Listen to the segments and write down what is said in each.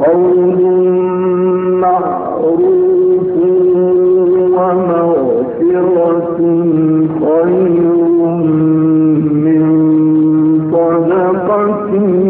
قول معروف ومغفرة خير من صدقة.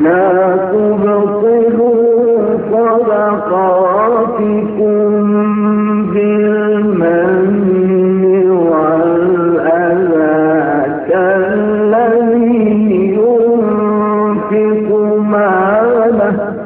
لا تبطلوا صدقاتكم بالمن والأذى كالذي ينفق ماله.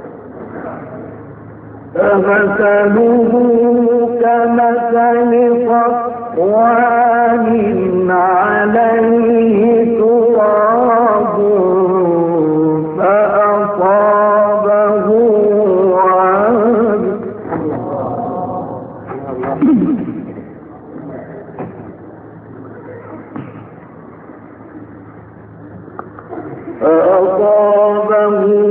فمثله كمثل صفوان عليه تراب فأصابه وابل فأصابه